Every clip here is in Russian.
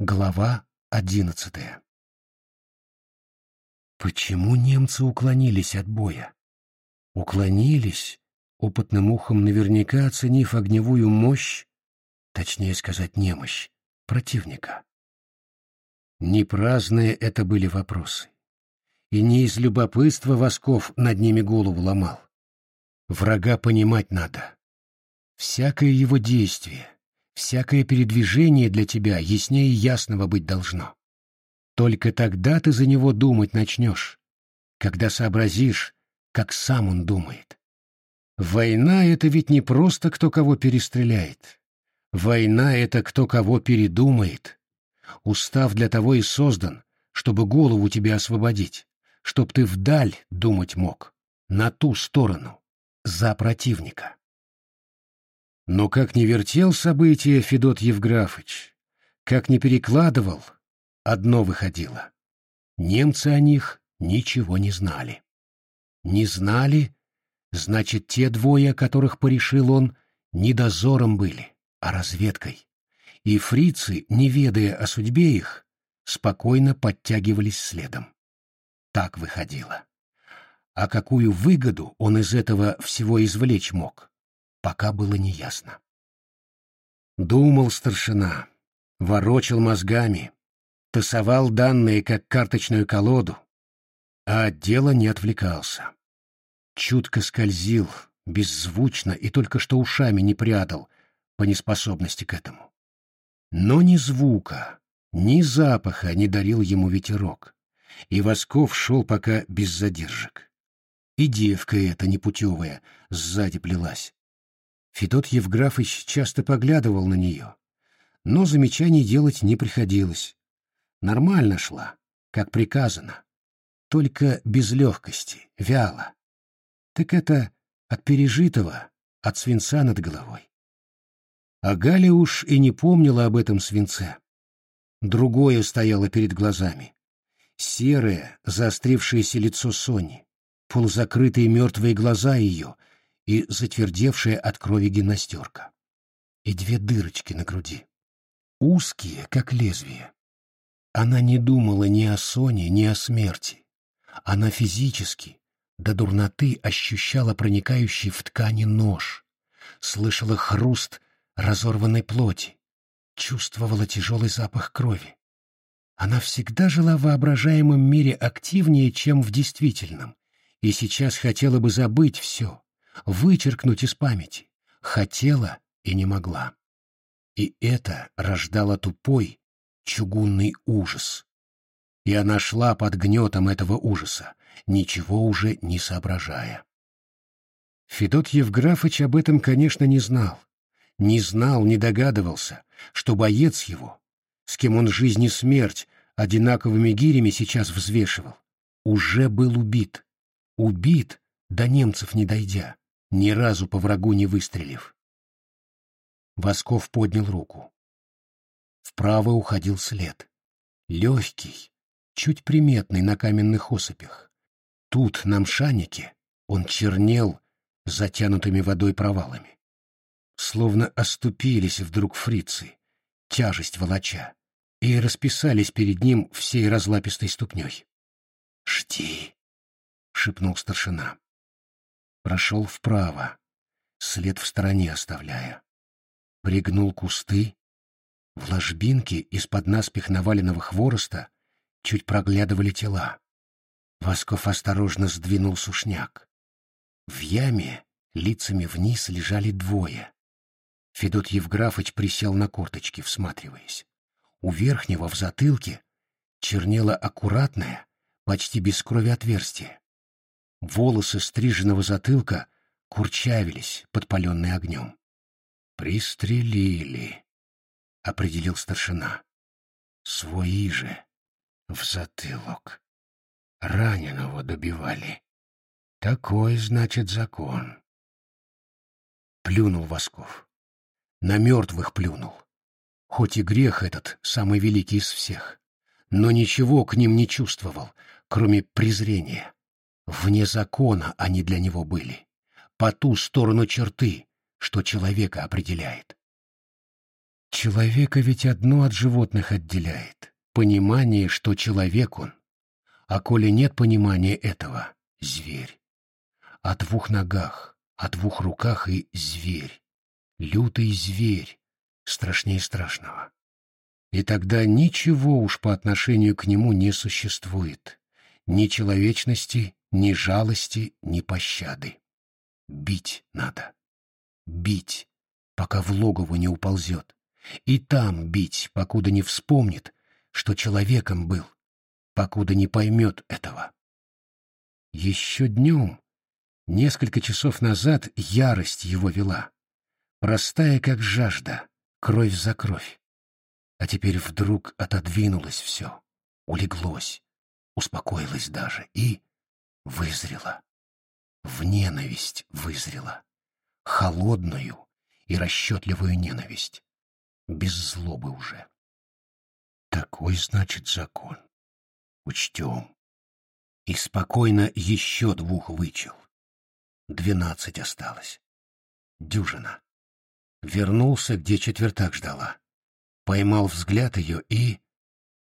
Глава одиннадцатая Почему немцы уклонились от боя? Уклонились, опытным ухом наверняка оценив огневую мощь, точнее сказать немощь, противника. Не праздные это были вопросы. И не из любопытства Восков над ними голову ломал. Врага понимать надо. Всякое его действие, всякое передвижение для тебя яснее ясного быть должно. Только тогда ты за него думать начнешь, когда сообразишь, как сам он думает. Война — это ведь не просто кто кого перестреляет. Война — это кто кого передумает. Устав для того и создан, чтобы голову тебе освободить, чтоб ты вдаль думать мог, на ту сторону, за противника. Но как не вертел события Федот Евграфыч, как не перекладывал, одно выходило. Немцы о них ничего не знали. Не знали, значит, те двое, которых порешил он, не дозором были, а разведкой. И фрицы, не ведая о судьбе их, спокойно подтягивались следом. Так выходило. А какую выгоду он из этого всего извлечь мог? Пока было неясно. Думал старшина, ворочал мозгами, тасовал данные как карточную колоду, а от дела не отвлекался. Чутко скользил, беззвучно и только что ушами не прядал по неспособности к этому. Но ни звука, ни запаха не дарил ему ветерок, и Восков шел пока без задержек. И девка эта непутевая сзади плелась, Федот Евграфыч часто поглядывал на нее, но замечаний делать не приходилось. Нормально шла, как приказано, только без легкости, вяло. Так это от пережитого, от свинца над головой. А Галя уж и не помнила об этом свинце. Другое стояло перед глазами. Серое, заострившееся лицо Сони, полузакрытые мертвые глаза ее — и затвердевшая от крови гимнастерка. И две дырочки на груди. Узкие, как лезвие. Она не думала ни о Соне, ни о смерти. Она физически, до дурноты ощущала проникающий в ткани нож, слышала хруст разорванной плоти, чувствовала тяжелый запах крови. Она всегда жила в воображаемом мире активнее, чем в действительном, и сейчас хотела бы забыть все, вычеркнуть из памяти, хотела и не могла. И это рождало тупой, чугунный ужас. И она шла под гнетом этого ужаса, ничего уже не соображая. Федот Евграфыч об этом, конечно, не знал. Не знал, не догадывался, что боец его, с кем он жизнь и смерть одинаковыми гирями сейчас взвешивал, уже был убит. Убит, до немцев не дойдя ни разу по врагу не выстрелив. Восков поднял руку. Вправо уходил след. Легкий, чуть приметный на каменных осыпях. Тут, на мшанике, он чернел затянутыми водой провалами. Словно оступились вдруг фрицы, тяжесть волоча, и расписались перед ним всей разлапистой ступней. «Жди!» — шепнул старшина прошел вправо, след в стороне оставляя. Пригнул кусты. В ложбинке из-под наспех наваленного хвороста чуть проглядывали тела. Восков осторожно сдвинул сушняк. В яме лицами вниз лежали двое. Федот Евграфыч присел на корточки, всматриваясь. У верхнего в затылке чернело аккуратное, почти без крови отверстие. Волосы стриженного затылка курчавились, подпаленные огнем. «Пристрелили», — определил старшина. «Свои же, в затылок. Раненого добивали. Такой, значит, закон». Плюнул Восков. На мертвых плюнул. Хоть и грех этот самый великий из всех, но ничего к ним не чувствовал, кроме презрения. Вне закона они для него были, по ту сторону черты, что человека определяет. Человека ведь одно от животных отделяет — понимание, что человек он. А коли нет понимания этого — зверь. О двух ногах, о двух руках и зверь. Лютый зверь, страшнее страшного. И тогда ничего уж по отношению к нему не существует. Ни человечности, ни жалости, ни пощады. Бить надо. Бить, пока в логово не уползет. И там бить, покуда не вспомнит, что человеком был, покуда не поймет этого. Еще днем, несколько часов назад, ярость его вела. Простая, как жажда, кровь за кровь. А теперь вдруг отодвинулось все, улеглось, успокоилось даже и вызрело. В ненависть вызрело. Холодную и расчетливую ненависть. Без злобы уже. Такой, значит, закон. Учтем. И спокойно еще двух вычел. Двенадцать осталось. Дюжина. Вернулся, где четвертак ждала поймал взгляд ее и...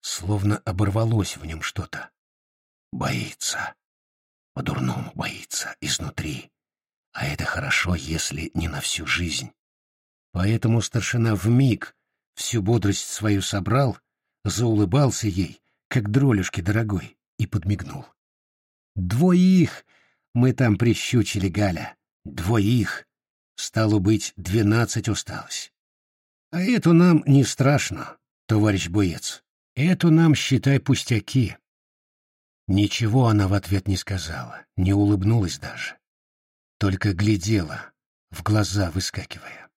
Словно оборвалось в нем что-то. Боится. По-дурному боится, изнутри. А это хорошо, если не на всю жизнь. Поэтому старшина вмиг всю бодрость свою собрал, заулыбался ей, как дролюшки дорогой, и подмигнул. «Двоих мы там прищучили, Галя, двоих. Стало быть, двенадцать осталось. А это нам не страшно, товарищ боец. Это нам, считай, пустяки. Ничего она в ответ не сказала, не улыбнулась даже. Только глядела, в глаза выскакивая.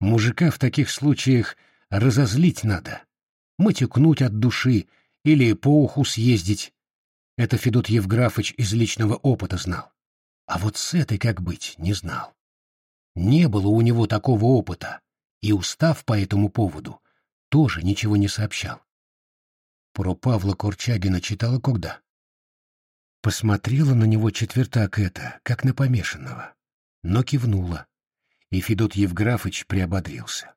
Мужика в таких случаях разозлить надо, матюкнуть от души или по уху съездить. Это Федот Евграфович из личного опыта знал. А вот с этой как быть, не знал. Не было у него такого опыта, и устав по этому поводу тоже ничего не сообщал. Про Павла Корчагина читала когда? Посмотрела на него четвертак это, как на помешанного, но кивнула, и Федот Евграфович приободрился.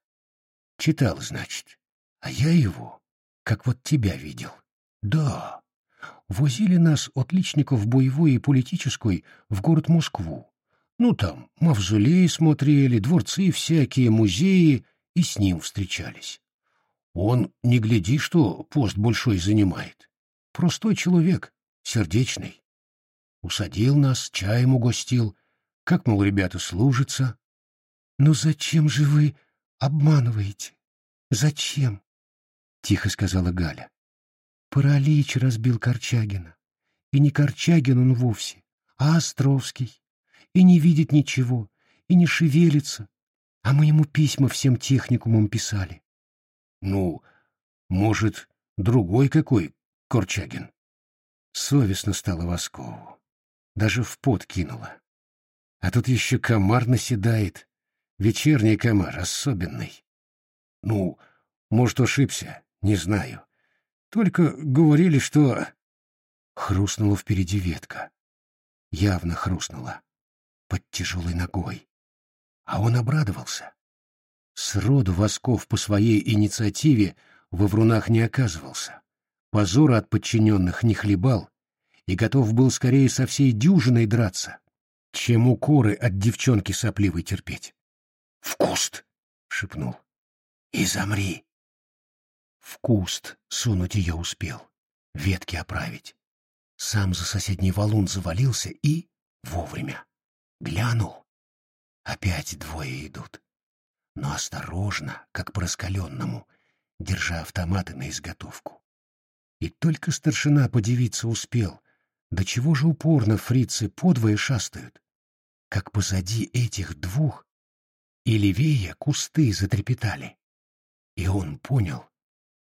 Читал, значит, а я его, как вот тебя видел. Да, возили нас, отличников боевой и политической, в город Москву, ну, там, мавзолеи смотрели, дворцы всякие, музеи, и с ним встречались. Он, не гляди, что пост большой занимает. Простой человек, сердечный. Усадил нас, чаем угостил. Как, мол, ребята, служатся. «Ну зачем же вы обманываете? Зачем?» — тихо сказала Галя. «Паралич разбил Корчагина. И не Корчагин он вовсе, а Островский и не видит ничего, и не шевелится. А мы ему письма всем техникумам писали. Ну, может, другой какой Корчагин? Совестно стало Воскову. Даже в пот кинула. А тут еще комар наседает. Вечерний комар, особенный. Ну, может, ошибся, не знаю. Только говорили, что... Хрустнула впереди ветка. Явно хрустнула под тяжелой ногой. А он обрадовался. Сроду Восков по своей инициативе во врунах не оказывался, позора от подчиненных не хлебал и готов был скорее со всей дюжиной драться, чем укоры от девчонки сопливой терпеть. «В куст!» — шепнул. «И замри!» В куст сунуть ее успел, ветки оправить. Сам за соседний валун завалился и вовремя. Глянул. Опять двое идут. Но осторожно, как по раскаленному, держа автоматы на изготовку. И только старшина подивиться успел, до чего же упорно фрицы подвое шастают, как позади этих двух и левее кусты затрепетали. И он понял,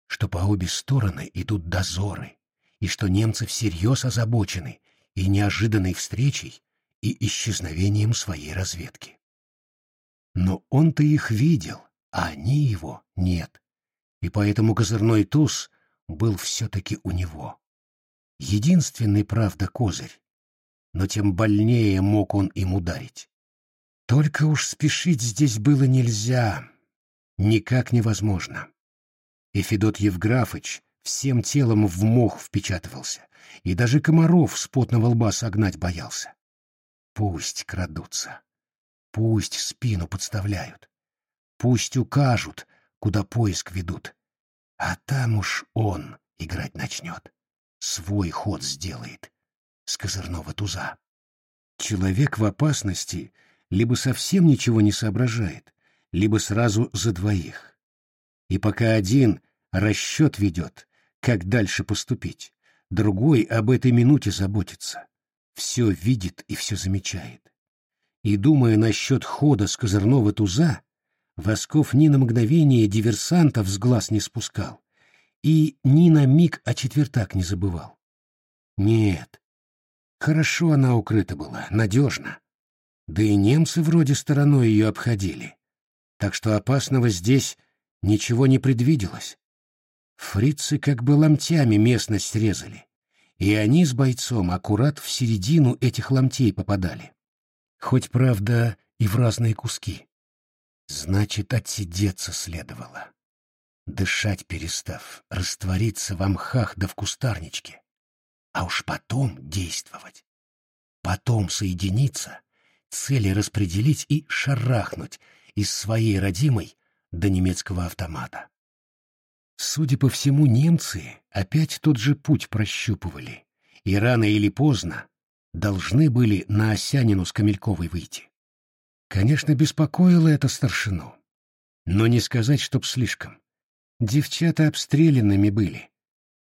что по обе стороны идут дозоры, и что немцы всерьез озабочены и неожиданной встречей и исчезновением своей разведки. Но он-то их видел, а они его нет, и поэтому козырной туз был все-таки у него. Единственный, правда, козырь, но тем больнее мог он им ударить. Только уж спешить здесь было нельзя. никак невозможно. И Федот Евграфыч всем телом в мох впечатывался, и даже комаров с потного лба согнать боялся. Пусть крадутся, пусть спину подставляют, пусть укажут, куда поиск ведут, а там уж он играть начнет, свой ход сделает с козырного туза. Человек в опасности либо совсем ничего не соображает, либо сразу за двоих. И пока один расчет ведет, как дальше поступить, другой об этой минуте заботится, все видит и все замечает. И, думая насчет хода с козырного туза, Восков ни на мгновение диверсантов с глаз не спускал и ни на миг о четвертак не забывал. Нет, хорошо она укрыта была, надежно. Да и немцы вроде стороной ее обходили, так что опасного здесь ничего не предвиделось. Фрицы как бы ломтями местность резали, и они с бойцом аккурат в середину этих ломтей попадали. Хоть, правда, и в разные куски. Значит, отсидеться следовало. Дышать перестав, раствориться в мхах да в кустарничке. А уж потом действовать. Потом соединиться, цели распределить и шарахнуть из своей родимой до немецкого автомата. Судя по всему, немцы опять тот же путь прощупывали, и рано или поздно должны были на Осянину с Камельковой выйти. Конечно, беспокоило это старшину, но не сказать, чтоб слишком. Девчата обстрелянными были,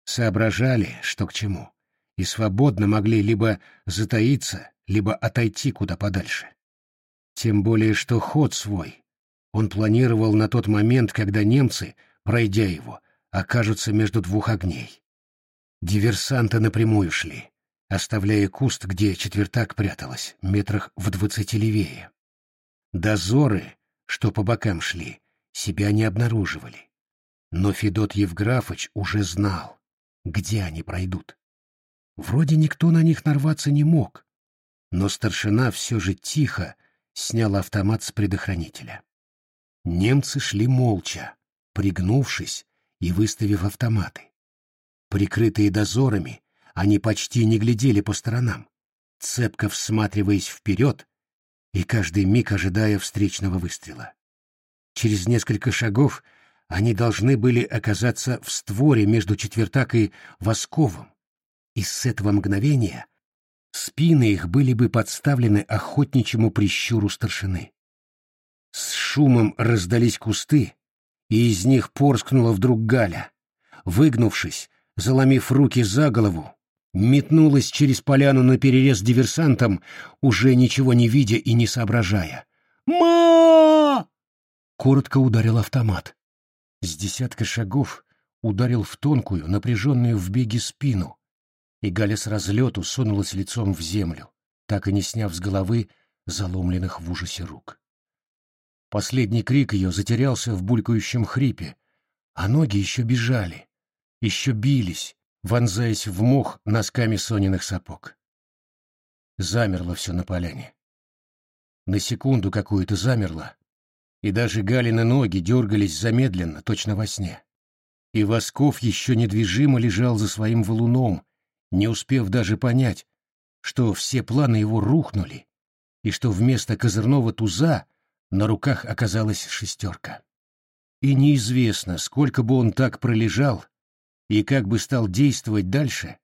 соображали, что к чему, и свободно могли либо затаиться, либо отойти куда подальше. Тем более, что ход свой он планировал на тот момент, когда немцы, пройдя его, окажутся между двух огней. Диверсанты напрямую шли, оставляя куст, где четвертак пряталась, метрах в двадцати левее. Дозоры, что по бокам шли, себя не обнаруживали. Но Федот Евграфыч уже знал, где они пройдут. Вроде никто на них нарваться не мог, но старшина все же тихо снял автомат с предохранителя. Немцы шли молча, пригнувшись и выставив автоматы. Прикрытые дозорами, они почти не глядели по сторонам, цепко всматриваясь вперед и каждый миг ожидая встречного выстрела. Через несколько шагов они должны были оказаться в створе между четвертак и восковым, и с этого мгновения спины их были бы подставлены охотничьему прищуру старшины. С шумом раздались кусты, и из них порскнула вдруг Галя. Выгнувшись, заломив руки за голову, метнулась через поляну на перерез диверсантам, уже ничего не видя и не соображая. «Ма!» Коротко ударил автомат. С десятка шагов ударил в тонкую, напряженную в беге спину, и Галя с разлету сунулась лицом в землю, так и не сняв с головы заломленных в ужасе рук. Последний крик ее затерялся в булькающем хрипе, а ноги еще бежали, еще бились, вонзаясь в мох носками Сониных сапог. Замерло все на поляне. На секунду какую-то замерло, и даже Галины ноги дергались замедленно, точно во сне. И Восков еще недвижимо лежал за своим валуном, не успев даже понять, что все планы его рухнули, и что вместо козырного туза на руках оказалась шестерка. И неизвестно, сколько бы он так пролежал, и как бы стал действовать дальше,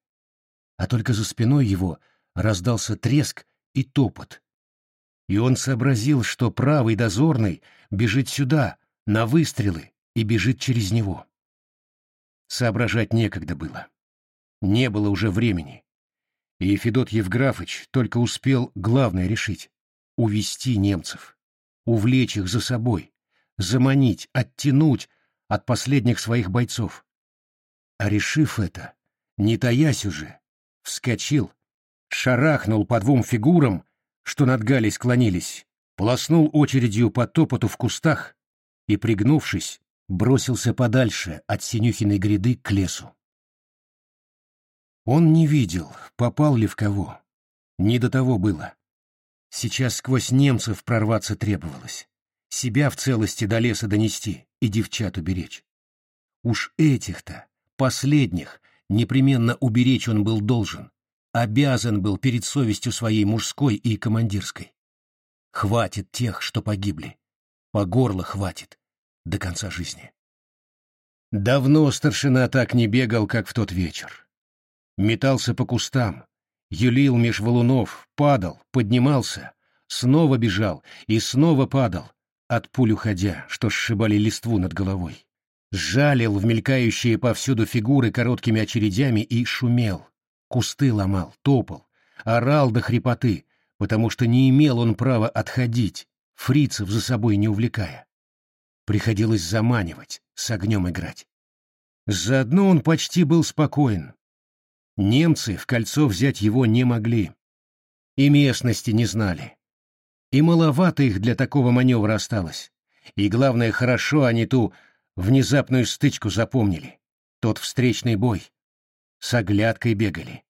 а только за спиной его раздался треск и топот. И он сообразил, что правый дозорный бежит сюда, на выстрелы, и бежит через него. Соображать некогда было. Не было уже времени. И Федот Евграфыч только успел главное решить — увести немцев, увлечь их за собой, заманить, оттянуть от последних своих бойцов. А решив это, не таясь уже, вскочил, шарахнул по двум фигурам, что над Галей склонились, полоснул очередью по топоту в кустах и, пригнувшись, бросился подальше от Синюхиной гряды к лесу. Он не видел, попал ли в кого. Не до того было. Сейчас сквозь немцев прорваться требовалось. себя в целости до леса донести и девчат уберечь. Уж этих-то, последних, непременно уберечь он был должен, обязан был перед совестью своей мужской и командирской. Хватит тех, что погибли. По горло хватит. До конца жизни. Давно старшина так не бегал, как в тот вечер. Метался по кустам, юлил меж валунов, падал, поднимался, снова бежал и снова падал, от пуль уходя, что сшибали листву над головой. Жалил в мелькающие повсюду фигуры короткими очередями и шумел. Кусты ломал, топал, орал до хрипоты, потому что не имел он права отходить, фрицев за собой не увлекая. Приходилось заманивать, с огнем играть. Заодно он почти был спокоен. Немцы в кольцо взять его не могли. И местности не знали. И маловато их для такого маневра осталось. И главное, хорошо они ту внезапную стычку запомнили. Тот встречный бой. С оглядкой бегали.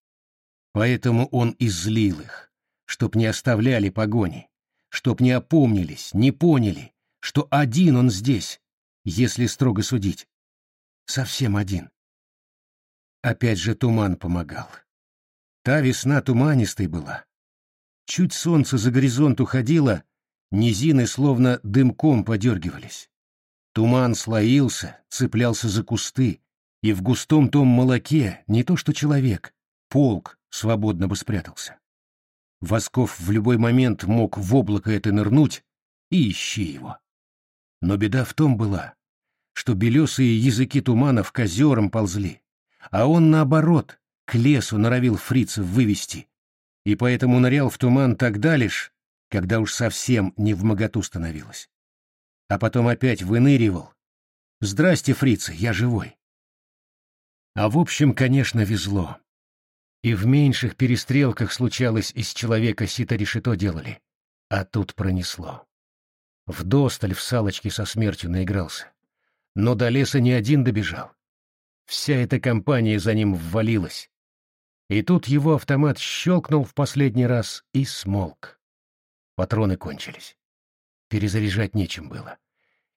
Поэтому он и злил их, чтоб не оставляли погони, чтоб не опомнились, не поняли, что один он здесь, если строго судить. Совсем один. Опять же туман помогал. Та весна туманистой была. Чуть солнце за горизонт уходило, низины словно дымком подергивались. Туман слоился, цеплялся за кусты, и в густом том молоке не то что человек, полк свободно бы спрятался. Восков в любой момент мог в облако это нырнуть и ищи его. Но беда в том была, что белесые языки туманов к озерам ползли, а он, наоборот, к лесу норовил фрицев вывести, и поэтому нырял в туман тогда лишь, когда уж совсем не в моготу становилось. А потом опять выныривал. «Здрасте, фрицы, я живой». А в общем, конечно, везло. И в меньших перестрелках случалось из человека сито-решето делали. А тут пронесло. Вдосталь в салочке со смертью наигрался. Но до леса не один добежал. Вся эта компания за ним ввалилась. И тут его автомат щелкнул в последний раз и смолк. Патроны кончились. Перезаряжать нечем было.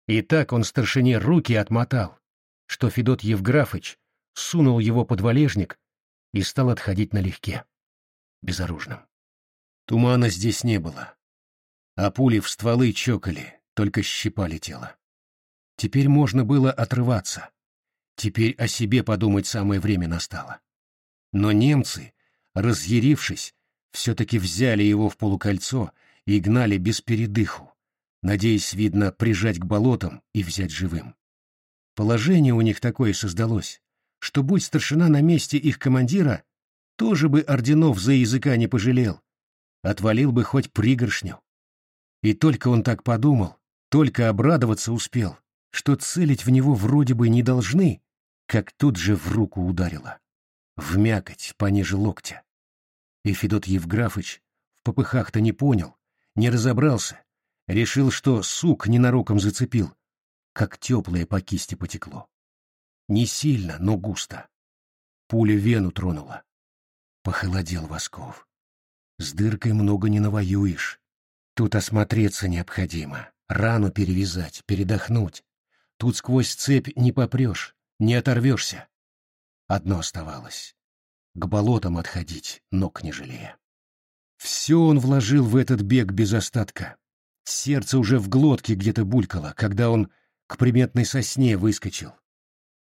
И так он старшине руки отмотал, что Федот Евграфыч сунул его под валежник и стал отходить налегке, безоружным. Тумана здесь не было, а пули в стволы чокали, только щипали тело. Теперь можно было отрываться. Теперь о себе подумать самое время настало. Но немцы, разъярившись, все-таки взяли его в полукольцо и гнали без передыху, надеясь, видно, прижать к болотам и взять живым. Положение у них такое создалось, что, будь старшина на месте их командира, тоже бы орденов за языка не пожалел, отвалил бы хоть пригоршню. И только он так подумал, только обрадоваться успел, что целить в него вроде бы не должны, как тут же в руку ударило в мякоть пониже локтя. И Федот Евграфыч в попыхах-то не понял, не разобрался, решил, что сук ненароком зацепил, как теплое по кисти потекло. Не сильно, но густо. Пуля вену тронула. Похолодел Восков. С дыркой много не навоюешь. Тут осмотреться необходимо, рану перевязать, передохнуть. Тут сквозь цепь не попрешь, не оторвешься. Одно оставалось — к болотам отходить, ног не жалея. Все он вложил в этот бег без остатка. Сердце уже в глотке где-то булькало, когда он к приметной сосне выскочил.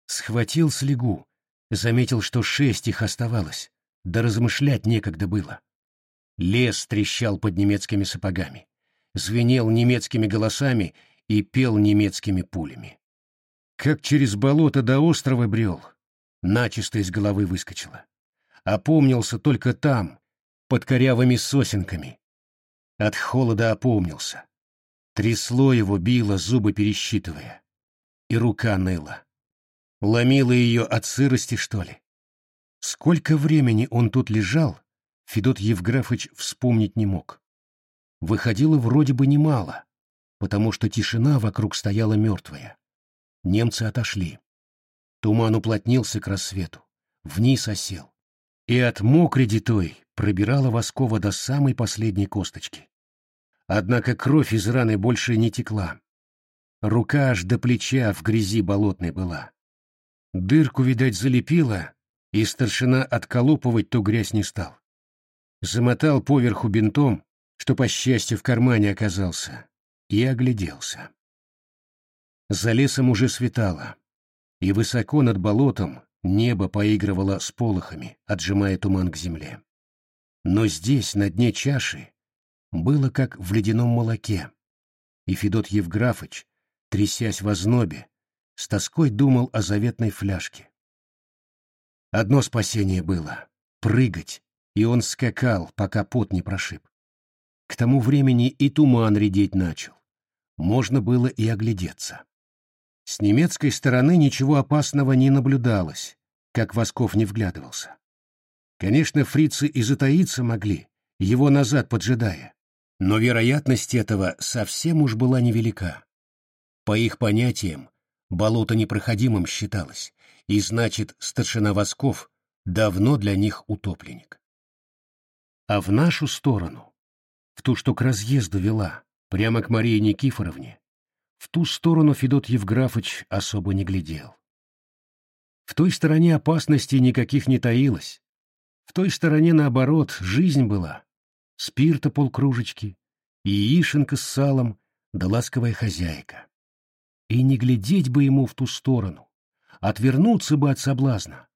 Схватил слегу, заметил, что шесть их оставалось, да размышлять некогда было. Лес трещал под немецкими сапогами, звенел немецкими голосами и пел немецкими пулями. Как через болото до острова брел, начисто из головы выскочила. Опомнился только там, под корявыми сосенками. От холода опомнился. Трясло его, било, зубы пересчитывая. И рука ныла. Ломила ее от сырости, что ли? Сколько времени он тут лежал, Федот Евграфыч вспомнить не мог. Выходило вроде бы немало, потому что тишина вокруг стояла мертвая. Немцы отошли. Туман уплотнился к рассвету, вниз осел, и от мокреди той пробирала Воскова до самой последней косточки. Однако кровь из раны больше не текла. рука аж до плеча в грязи болотной была. Дырку, видать, залепила, и старшина отколупывать ту грязь не стал. Замотал поверху бинтом, что, по счастью, в кармане оказался, и огляделся. За лесом уже светало, и высоко над болотом небо поигрывало с полохами, отжимая туман к земле. Но здесь, на дне чаши, было как в ледяном молоке, и Федот Евграфыч, трясясь в ознобе, с тоской думал о заветной фляжке. Одно спасение было — прыгать, и он скакал, пока пот не прошиб. К тому времени и туман редеть начал. Можно было и оглядеться. С немецкой стороны ничего опасного не наблюдалось, как Восков не вглядывался. Конечно, фрицы и затаиться могли, его назад поджидая, но вероятность этого совсем уж была невелика. По их понятиям, болото непроходимым считалось, и значит, старшина Восков давно для них утопленник. А в нашу сторону, в ту, что к разъезду вела, прямо к Марии Никифоровне, в ту сторону Федот Евграфович особо не глядел. В той стороне опасности никаких не таилось. В той стороне, наоборот, жизнь была. Спирта полкружечки, яишенка с салом, да ласковая хозяйка. И не глядеть бы ему в ту сторону, отвернуться бы от соблазна.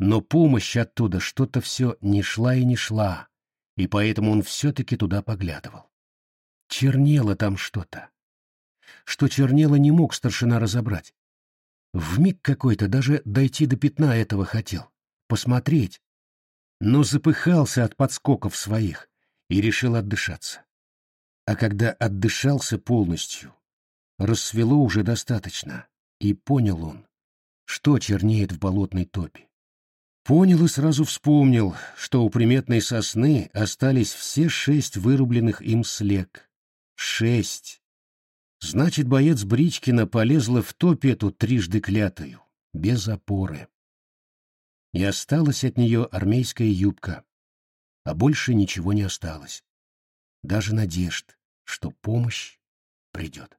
Но помощь оттуда что-то все не шла и не шла, и поэтому он все-таки туда поглядывал. Чернело там что-то что чернело не мог старшина разобрать. В миг какой-то даже дойти до пятна этого хотел, посмотреть, но запыхался от подскоков своих и решил отдышаться. А когда отдышался полностью, рассвело уже достаточно, и понял он, что чернеет в болотной топе. Понял и сразу вспомнил, что у приметной сосны остались все шесть вырубленных им слег. Шесть! Значит, боец Бричкина полезла в топь эту трижды клятую, без опоры. И осталась от нее армейская юбка, а больше ничего не осталось. Даже надежд, что помощь придет.